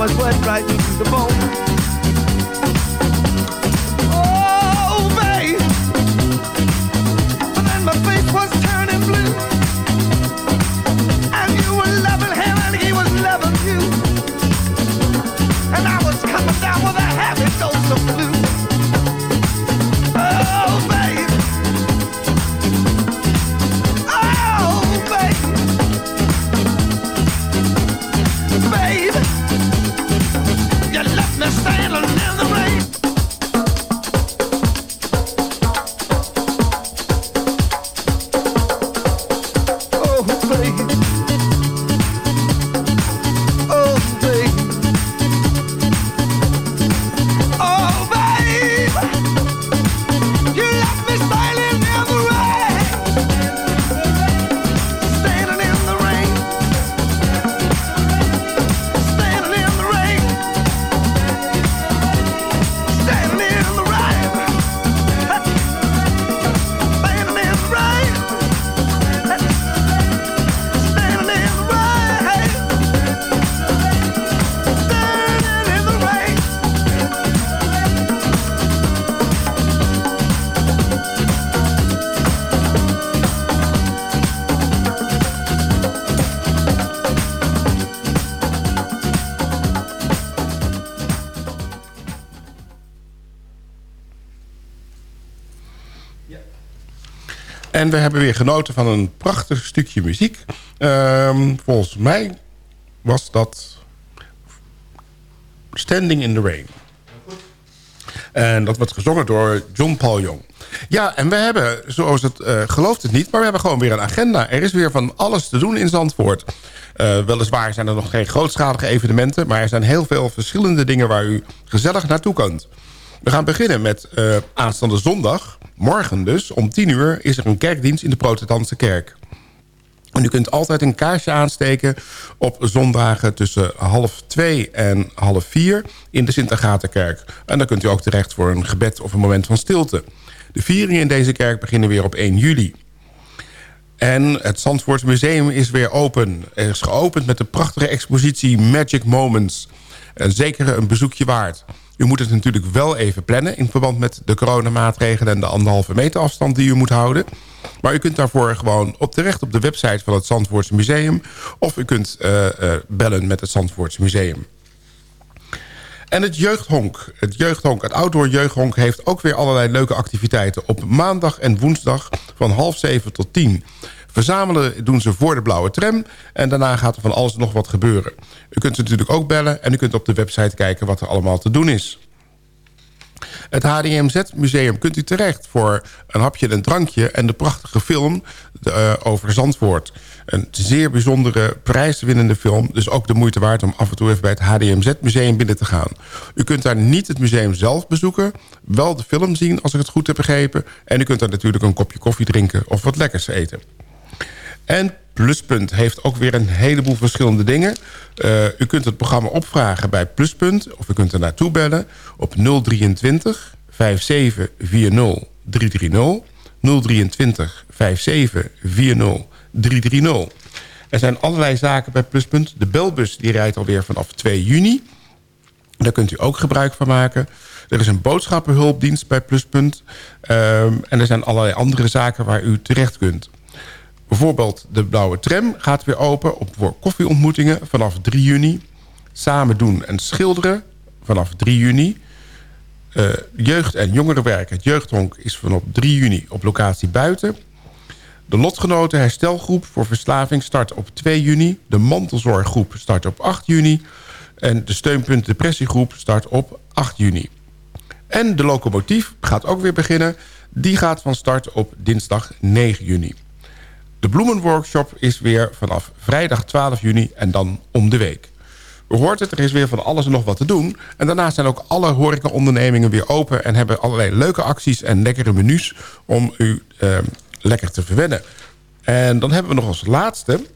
Was wet right to the bone. Oh, babe. But then my face was turning blue. And you were loving him and he was loving you. And I was coming down with a heavy dose of blue. En we hebben weer genoten van een prachtig stukje muziek. Ehm, volgens mij was dat Standing in the Rain. En dat wordt gezongen door John Paul Young. Ja, en we hebben, zoals het uh, gelooft het niet... maar we hebben gewoon weer een agenda. Er is weer van alles te doen in Zandvoort. Uh, weliswaar zijn er nog geen grootschalige evenementen... maar er zijn heel veel verschillende dingen waar u gezellig naartoe kunt. We gaan beginnen met uh, aanstaande zondag. Morgen dus, om 10 uur, is er een kerkdienst in de protestantse kerk. En u kunt altijd een kaarsje aansteken op zondagen tussen half twee en half vier in de Sint-Agatenkerk. En dan kunt u ook terecht voor een gebed of een moment van stilte. De vieringen in deze kerk beginnen weer op 1 juli. En het Zandvoort Museum is weer open. Er is geopend met de prachtige expositie Magic Moments. En zeker een bezoekje waard. U moet het natuurlijk wel even plannen... in verband met de coronamaatregelen en de anderhalve meter afstand die u moet houden. Maar u kunt daarvoor gewoon op terecht op de website van het Zandvoortse Museum... of u kunt uh, uh, bellen met het Zandvoortse Museum. En het jeugdhonk. Het jeugdhonk, het outdoor jeugdhonk... heeft ook weer allerlei leuke activiteiten... op maandag en woensdag van half zeven tot tien... Verzamelen doen ze voor de blauwe tram. En daarna gaat er van alles nog wat gebeuren. U kunt ze natuurlijk ook bellen. En u kunt op de website kijken wat er allemaal te doen is. Het HDMZ-museum kunt u terecht voor een hapje en een drankje... en de prachtige film uh, over Zandvoort. Een zeer bijzondere prijswinnende film. Dus ook de moeite waard om af en toe even bij het HDMZ-museum binnen te gaan. U kunt daar niet het museum zelf bezoeken. Wel de film zien, als ik het goed heb begrepen. En u kunt daar natuurlijk een kopje koffie drinken of wat lekkers eten. En Pluspunt heeft ook weer een heleboel verschillende dingen. Uh, u kunt het programma opvragen bij Pluspunt... of u kunt er naartoe bellen op 023 5740 330. 023 57 40 330. Er zijn allerlei zaken bij Pluspunt. De belbus die rijdt alweer vanaf 2 juni. Daar kunt u ook gebruik van maken. Er is een boodschappenhulpdienst bij Pluspunt. Ehm, en er zijn allerlei andere zaken waar u terecht kunt. Bijvoorbeeld de blauwe tram gaat weer open op voor koffieontmoetingen vanaf 3 juni. Samen doen en schilderen vanaf 3 juni. Uh, jeugd- en jongerenwerk, het jeugdhonk, is vanaf 3 juni op locatie buiten. De lotgenoten herstelgroep voor verslaving start op 2 juni. De mantelzorggroep start op 8 juni. En de steunpunt depressiegroep start op 8 juni. En de locomotief gaat ook weer beginnen. Die gaat van start op dinsdag 9 juni. De bloemenworkshop is weer vanaf vrijdag 12 juni en dan om de week. U hoort het, er is weer van alles en nog wat te doen. En daarnaast zijn ook alle horecaondernemingen weer open... en hebben allerlei leuke acties en lekkere menus om u eh, lekker te verwennen. En dan hebben we nog als laatste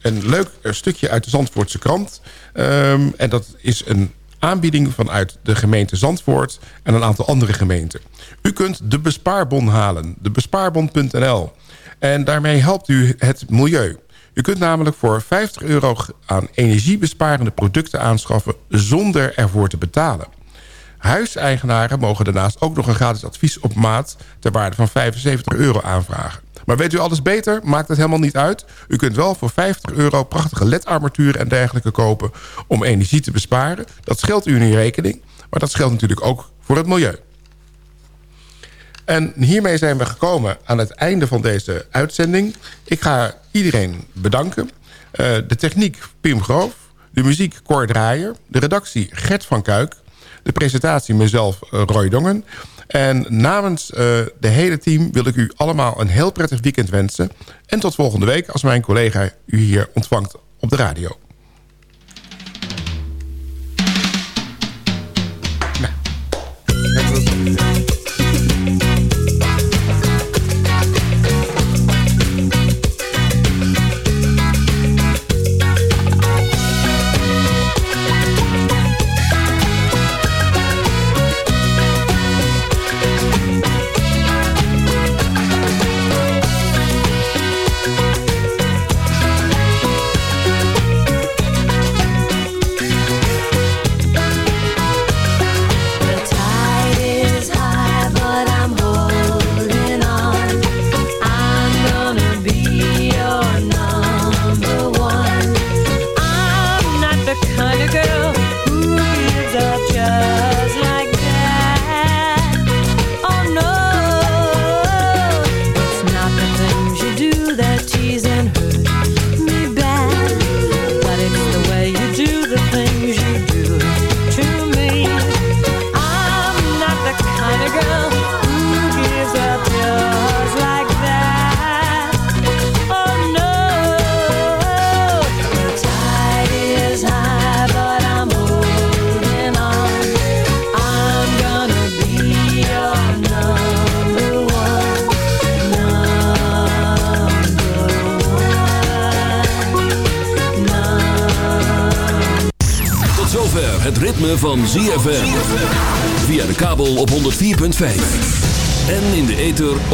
een leuk stukje uit de Zandvoortse krant. Um, en dat is een aanbieding vanuit de gemeente Zandvoort... en een aantal andere gemeenten. U kunt de bespaarbon halen, de bespaarbon.nl. En daarmee helpt u het milieu. U kunt namelijk voor 50 euro aan energiebesparende producten aanschaffen... zonder ervoor te betalen. Huiseigenaren mogen daarnaast ook nog een gratis advies op maat... ter waarde van 75 euro aanvragen. Maar weet u alles beter? Maakt het helemaal niet uit. U kunt wel voor 50 euro prachtige LED-armatuur en dergelijke kopen... om energie te besparen. Dat scheelt u in uw rekening. Maar dat scheelt natuurlijk ook voor het milieu. En hiermee zijn we gekomen aan het einde van deze uitzending. Ik ga iedereen bedanken. Uh, de techniek Pim Groof. De muziek Cor Draaier. De redactie Gert van Kuik. De presentatie mezelf uh, Roy Dongen. En namens uh, de hele team wil ik u allemaal een heel prettig weekend wensen. En tot volgende week als mijn collega u hier ontvangt op de radio.